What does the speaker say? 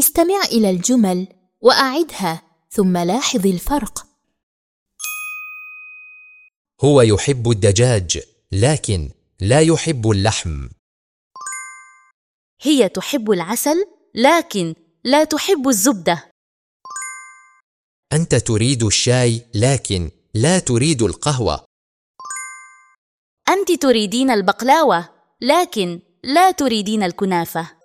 استمع إلى الجمل وأعدها ثم لاحظ الفرق. هو يحب الدجاج لكن لا يحب اللحم. هي تحب العسل لكن لا تحب الزبدة. أنت تريد الشاي لكن لا تريد القهوة. أنت تريدين البقلاوة لكن لا تريدين الكنافة.